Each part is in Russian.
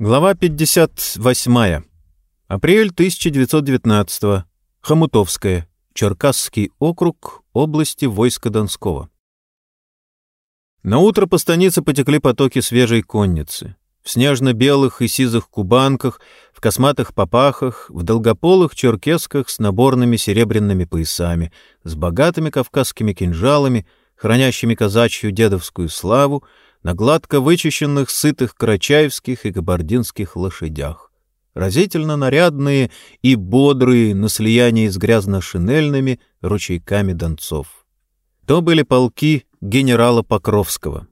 Глава 58. Апрель 1919. Хомутовская. Черкасский округ области войска Донского. На утро по станице потекли потоки свежей конницы. В снежно-белых и сизых кубанках, в косматых попахах, в долгополых черкесках с наборными серебряными поясами, с богатыми кавказскими кинжалами, хранящими казачью дедовскую славу, на гладко вычищенных сытых карачаевских и кабардинских лошадях. Разительно нарядные и бодрые на слиянии с грязно-шинельными ручейками донцов. То были полки генерала Покровского.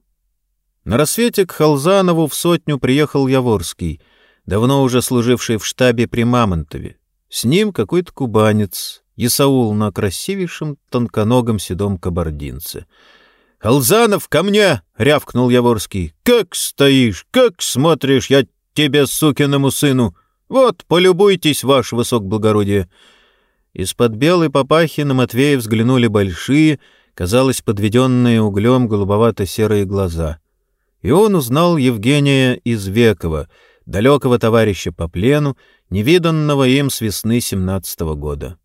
На рассвете к Халзанову в сотню приехал Яворский, давно уже служивший в штабе при Мамонтове. С ним какой-то кубанец, Исаул на красивейшем тонконогом седом кабардинце — «Халзанов, ко мне!» — рявкнул Яворский. «Как стоишь, как смотришь, я тебе, сукиному сыну! Вот, полюбуйтесь, ваше высокоблагородие!» Из-под белой папахи на Матвея взглянули большие, казалось, подведенные углем голубовато-серые глаза. И он узнал Евгения Извекова, далекого товарища по плену, невиданного им с весны семнадцатого года.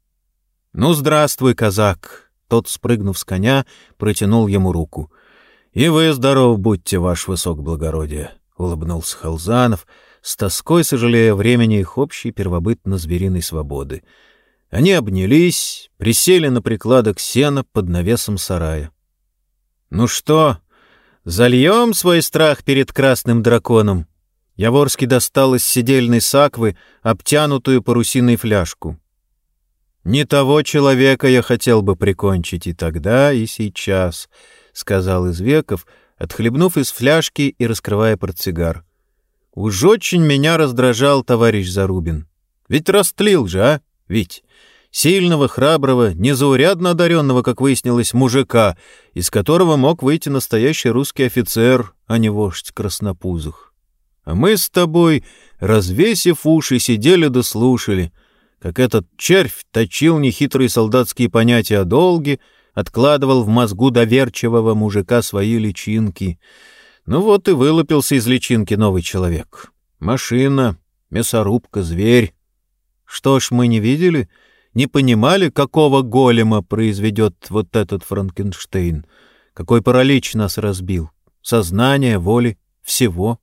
«Ну, здравствуй, казак!» Тот, спрыгнув с коня, протянул ему руку. — И вы здоров будьте, ваш высокоблагородие, — улыбнулся Халзанов, с тоской сожалея времени их общей первобытно-звериной свободы. Они обнялись, присели на прикладок сена под навесом сарая. — Ну что, зальем свой страх перед красным драконом? Яворский достал из седельной саквы обтянутую парусиной фляжку. «Не того человека я хотел бы прикончить и тогда, и сейчас», — сказал Извеков, отхлебнув из фляжки и раскрывая портсигар. «Уж очень меня раздражал товарищ Зарубин. Ведь растлил же, а? Ведь сильного, храброго, незаурядно одаренного, как выяснилось, мужика, из которого мог выйти настоящий русский офицер, а не вождь краснопузых. А мы с тобой, развесив уши, сидели да слушали» как этот червь точил нехитрые солдатские понятия о долге, откладывал в мозгу доверчивого мужика свои личинки. Ну вот и вылупился из личинки новый человек. Машина, мясорубка, зверь. Что ж, мы не видели, не понимали, какого голема произведет вот этот Франкенштейн, какой паралич нас разбил, сознание, воли, всего.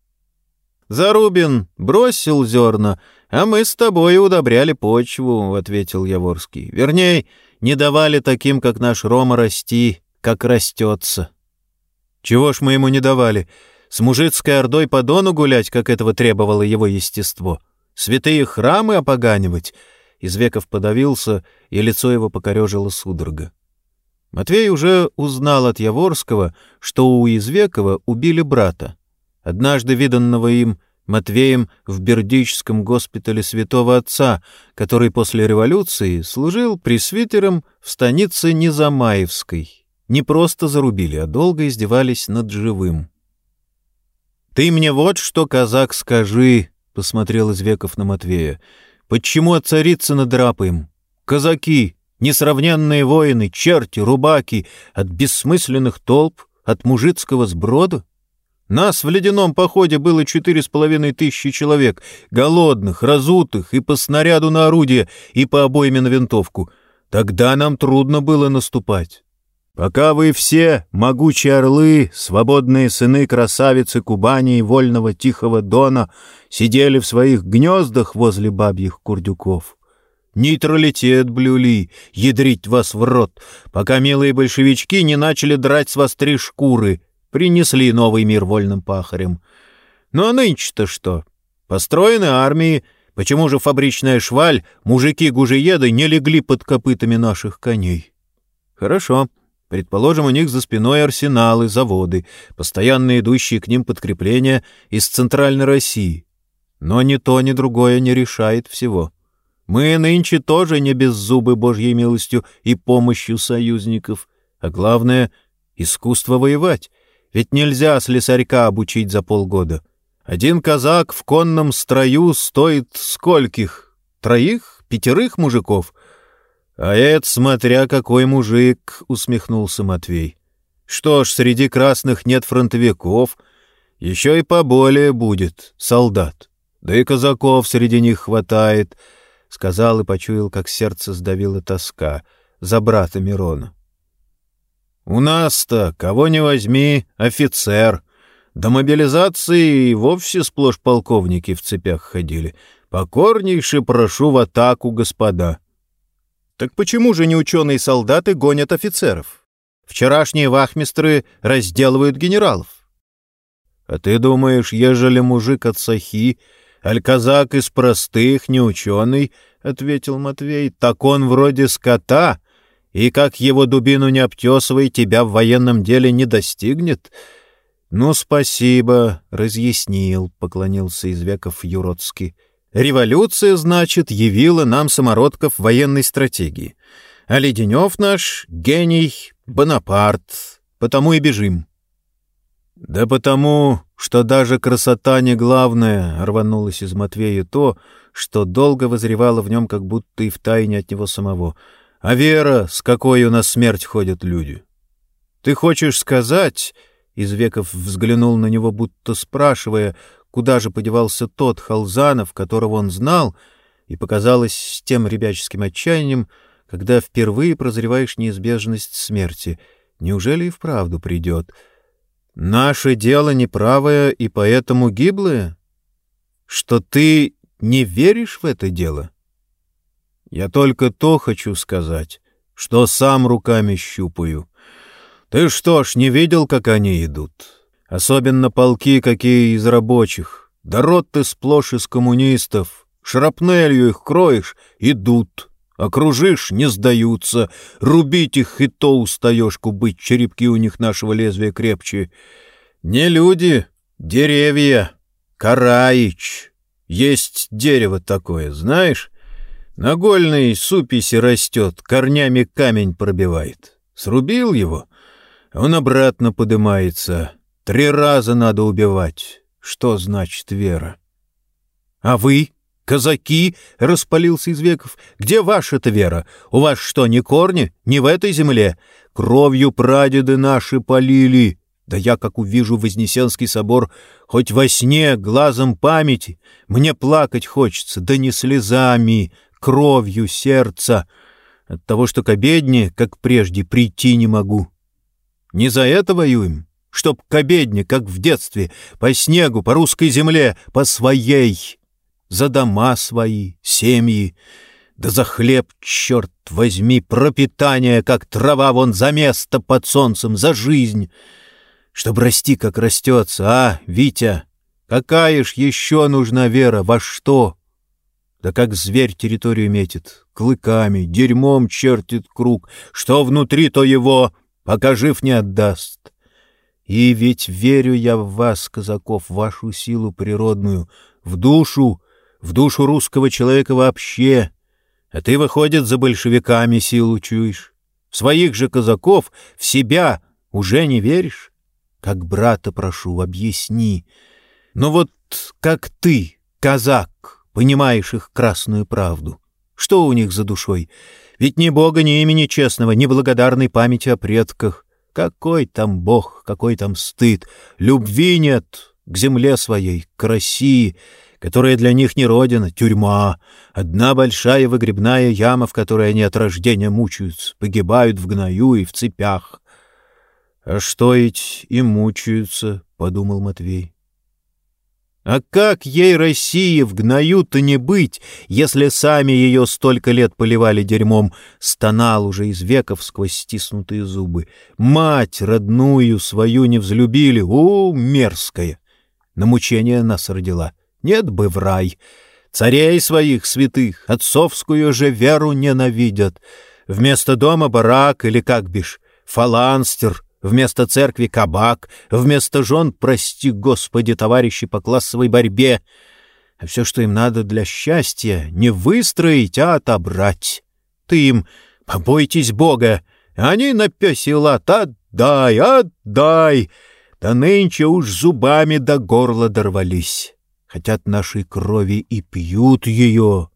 Зарубин бросил зерна, а мы с тобой удобряли почву, — ответил Яворский. Вернее, не давали таким, как наш Рома, расти, как растется. Чего ж мы ему не давали? С мужицкой ордой по дону гулять, как этого требовало его естество? Святые храмы опоганивать? Извеков подавился, и лицо его покорежило судорога. Матвей уже узнал от Яворского, что у Извекова убили брата. Однажды виданного им Матвеем в Бердичском госпитале Святого Отца, который после революции служил пресвитером в станице Незамаевской. Не просто зарубили, а долго издевались над живым. «Ты мне вот что, казак, скажи!» — посмотрел Извеков на Матвея. «Почему от царицы драпаем? Казаки, несравненные воины, черти, рубаки, от бессмысленных толп, от мужицкого сброда? Нас в ледяном походе было четыре с половиной тысячи человек, голодных, разутых, и по снаряду на орудие, и по обойме на винтовку. Тогда нам трудно было наступать. Пока вы все, могучие орлы, свободные сыны красавицы Кубани и вольного Тихого Дона, сидели в своих гнездах возле бабьих курдюков. Нейтралитет блюли, ядрить вас в рот, пока милые большевички не начали драть с вас три шкуры — принесли новый мир вольным пахарям. Ну а нынче-то что? Построены армии, почему же фабричная шваль, мужики-гужиеды не легли под копытами наших коней? Хорошо. Предположим, у них за спиной арсеналы, заводы, постоянно идущие к ним подкрепления из Центральной России. Но ни то, ни другое не решает всего. Мы нынче тоже не без зубы Божьей милостью и помощью союзников. А главное — искусство воевать. Ведь нельзя слесарька обучить за полгода. Один казак в конном строю стоит скольких? Троих? Пятерых мужиков? А это смотря какой мужик, — усмехнулся Матвей. Что ж, среди красных нет фронтовиков, еще и поболее будет солдат. Да и казаков среди них хватает, — сказал и почуял, как сердце сдавило тоска за брата Мирона. У нас-то, кого не возьми, офицер. До мобилизации и вовсе сплошь полковники в цепях ходили. Покорнейше прошу в атаку, господа. Так почему же не ученые-солдаты гонят офицеров? Вчерашние вахмистры разделывают генералов. А ты думаешь, ежели мужик от сахи, аль казак из простых, не ученый, — ответил Матвей, — так он вроде скота, и как его дубину не обтесывай, тебя в военном деле не достигнет. Ну, спасибо, разъяснил, — поклонился Извеков Юродский. Революция, значит, явила нам самородков военной стратегии. А Леденев наш — гений Бонапарт, потому и бежим. Да потому, что даже красота не главное, — рванулось из Матвея то, что долго возревало в нем, как будто и втайне от него самого. А вера, с какой у нас смерть ходят люди. Ты хочешь сказать... Извеков взглянул на него, будто спрашивая, куда же подевался тот Халзанов, которого он знал, и показалось с тем ребяческим отчаянием, когда впервые прозреваешь неизбежность смерти. Неужели и вправду придет? Наше дело неправое и поэтому гиблое? Что ты не веришь в это дело? Я только то хочу сказать, что сам руками щупаю. Ты что ж, не видел, как они идут? Особенно полки какие из рабочих. Да рот ты сплошь из коммунистов. Шрапнелью их кроешь — идут. Окружишь — не сдаются. Рубить их и то устаешь, кубыть черепки у них нашего лезвия крепче. Не люди, деревья. Караич. Есть дерево такое, знаешь? На гольной суписи растет, корнями камень пробивает. Срубил его, он обратно подымается. Три раза надо убивать. Что значит вера? — А вы, казаки, — распалился из веков, — где ваша-то вера? У вас что, не корни? Не в этой земле? Кровью прадеды наши полили. Да я, как увижу Вознесенский собор, хоть во сне, глазом памяти, мне плакать хочется, да не слезами, кровью сердца. От того, что к обедне, как прежде, прийти не могу. Не за это воюем, чтоб к обедне, как в детстве, по снегу, по русской земле, по своей, за дома свои, семьи, да за хлеб, черт возьми, пропитание, как трава вон за место под солнцем, за жизнь, чтоб расти, как растется, а, Витя, какая ж еще нужна вера, во что? Да как зверь территорию метит, клыками, дерьмом чертит круг, что внутри, то его, пока жив не отдаст. И ведь верю я в вас, казаков, в вашу силу природную, в душу, в душу русского человека вообще. А ты, выходит, за большевиками силу чуешь. В своих же казаков, в себя уже не веришь? Как брата прошу, объясни. Ну вот как ты, казак, понимаешь их красную правду? Что у них за душой? Ведь ни Бога, ни имени честного, ни благодарной памяти о предках. Какой там Бог, какой там стыд? Любви нет к земле своей, к России, которая для них не родина, тюрьма, одна большая выгребная яма, в которой они от рождения мучаются, погибают в гною и в цепях. — А что ведь и мучаются, — подумал Матвей. А как ей России в гною-то не быть, если сами ее столько лет поливали дерьмом, стонал уже из веков сквозь стиснутые зубы. Мать родную свою не взлюбили, о, мерзкая! На мучение нас родила, нет бы в рай. Царей своих святых, отцовскую же веру ненавидят. Вместо дома барак или как бишь, фаланстер — Вместо церкви — кабак, вместо жен, прости господи, товарищи по классовой борьбе. А все, что им надо для счастья, не выстроить, а отобрать. Ты им «побойтесь Бога», они на пёсий лад «отдай, отдай». Да нынче уж зубами до горла дорвались. Хотят нашей крови и пьют ее,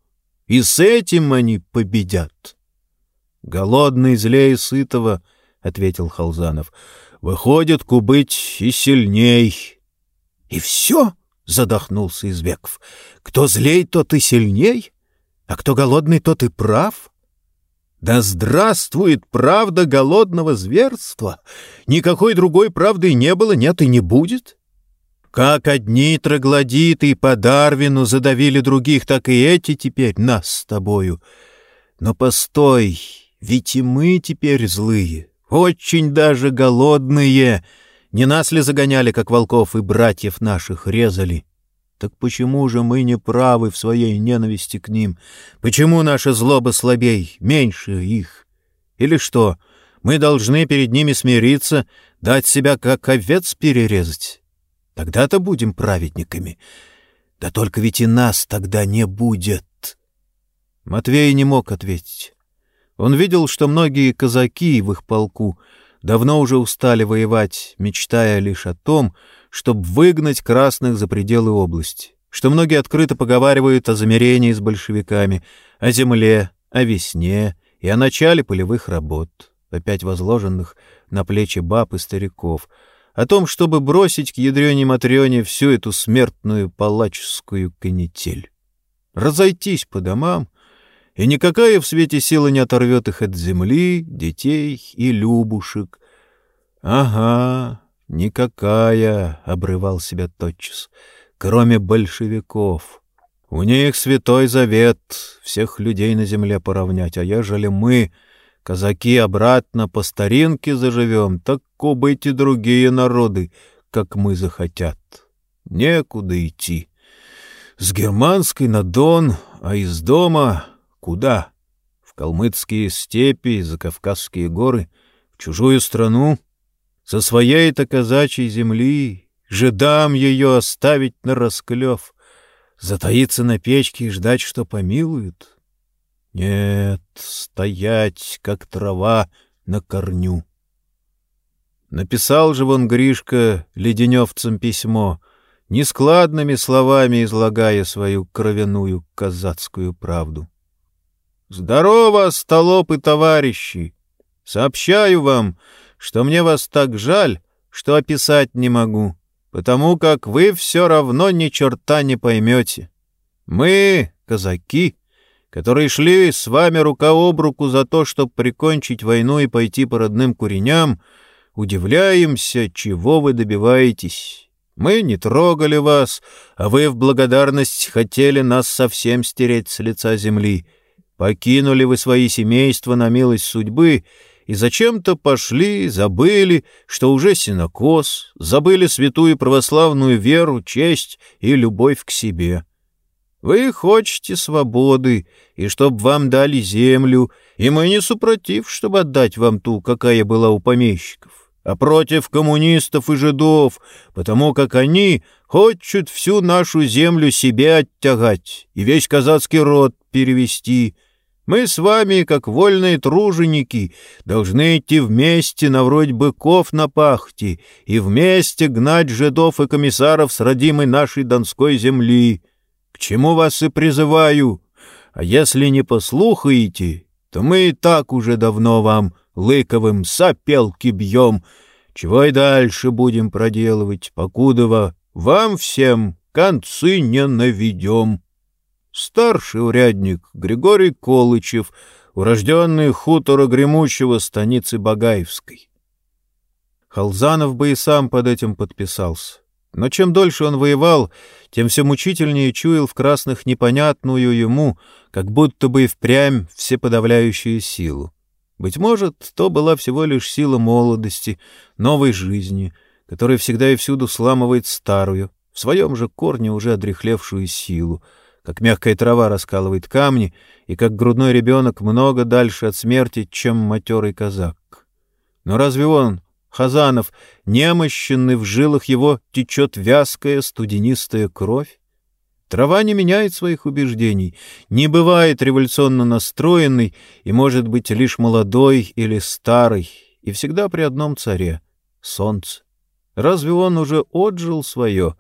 и с этим они победят. Голодный злее сытого —— ответил Халзанов. — Выходит, кубыть и сильней. — И все? — задохнулся Извеков. «Кто злей, тот и сильней, а кто голодный, тот и прав». Да здравствует правда голодного зверства! Никакой другой правды не было, нет и не будет. Как одни троглодиты по Дарвину задавили других, так и эти теперь нас с тобою. Но постой, ведь и мы теперь злые, очень даже голодные. Не нас ли загоняли, как волков, и братьев наших резали? Так почему же мы не правы в своей ненависти к ним? Почему наша злоба слабей, меньше их? Или что, мы должны перед ними смириться, дать себя как овец перерезать? Тогда-то будем праведниками. Да только ведь и нас тогда не будет. Матвей не мог ответить. Он видел, что многие казаки в их полку давно уже устали воевать, мечтая лишь о том, чтобы выгнать красных за пределы области, что многие открыто поговаривают о замерении с большевиками, о земле, о весне и о начале полевых работ, опять возложенных на плечи баб и стариков, о том, чтобы бросить к ядрёне Матрёне всю эту смертную палаческую канитель. Разойтись по домам, и никакая в свете сила не оторвет их от земли, детей и любушек. Ага, «Никакая», — обрывал себя тотчас, — «кроме большевиков. У них святой завет всех людей на земле поравнять, а ежели мы, казаки, обратно по старинке заживем, так убыть и другие народы, как мы захотят. Некуда идти. С германской на Дон, а из дома куда? В калмыцкие степи, за Кавказские горы, в чужую страну — со своей-то казачьей земли жидам ее оставить на расклев, затаиться на печке и ждать, что помилуют? Нет, стоять, как трава на корню. Написал же вон Гришка леденевцам письмо, нескладными словами излагая свою кровяную казацкую правду. «Здорово, столопы товарищи! Сообщаю вам, что мне вас так жаль, что описать не могу, потому как вы все равно ни черта не поймете. Мы, казаки, которые шли с вами рука об руку за то, чтобы прикончить войну и пойти по родным куреням, удивляемся, чего вы добиваетесь. Мы не трогали вас, а вы в благодарность хотели нас совсем стереть с лица земли. Покинули вы свои семейства на милость судьбы — и зачем-то пошли, забыли, что уже синокос, забыли святую православную веру, честь и любовь к себе. Вы хотите свободы, и чтоб вам дали землю, и мы не супротив, чтобы отдать вам ту, какая была у помещиков, а против коммунистов и жидов, потому как они хотят всю нашу землю себе оттягать и весь казацкий род перевести — мы с вами, как вольные труженики, должны идти вместе навроть быков на пахте и вместе гнать жидов и комиссаров с родимой нашей донской земли. К чему вас и призываю. А если не послухаете, то мы и так уже давно вам лыковым сопелки бьем, чего и дальше будем проделывать, покудова вам всем концы не наведем старший урядник Григорий Колычев, урожденный хутора Гремучего станицы Багаевской. Халзанов бы и сам под этим подписался. Но чем дольше он воевал, тем все мучительнее чуял в красных непонятную ему, как будто бы и впрямь всеподавляющую силу. Быть может, то была всего лишь сила молодости, новой жизни, которая всегда и всюду сламывает старую, в своем же корне уже одрехлевшую силу — как мягкая трава раскалывает камни, и как грудной ребенок много дальше от смерти, чем матерый казак. Но разве он, Хазанов, немощенный в жилах его течет вязкая студенистая кровь? Трава не меняет своих убеждений, не бывает революционно настроенной и может быть лишь молодой или старой, и всегда при одном царе — солнце. Разве он уже отжил свое?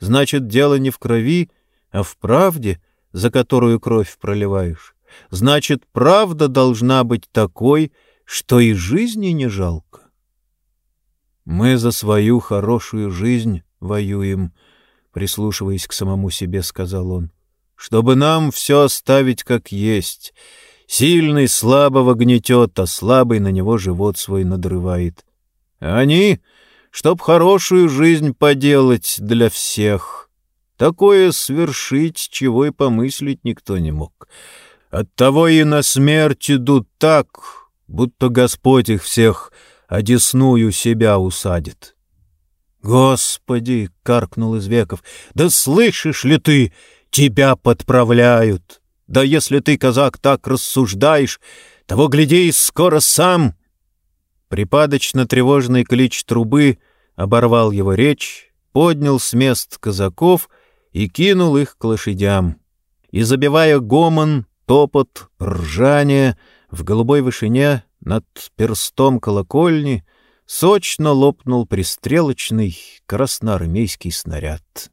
Значит, дело не в крови, а в правде, за которую кровь проливаешь, значит, правда должна быть такой, что и жизни не жалко. Мы за свою хорошую жизнь воюем, прислушиваясь к самому себе, сказал он, — «чтобы нам все оставить как есть. Сильный слабого гнетет, а слабый на него живот свой надрывает. Они, чтоб хорошую жизнь поделать для всех, такое свершить, чего и помыслить никто не мог. Оттого и на смерть идут так, будто Господь их всех одесную себя усадит. «Господи!» — каркнул из веков. «Да слышишь ли ты? Тебя подправляют! Да если ты, казак, так рассуждаешь, того, гляди, скоро сам...» Припадочно-тревожный клич трубы оборвал его речь, поднял с мест казаков и кинул их к лошадям. И, забивая гомон, топот, ржание, в голубой вышине над перстом колокольни — сочно лопнул пристрелочный красноармейский снаряд.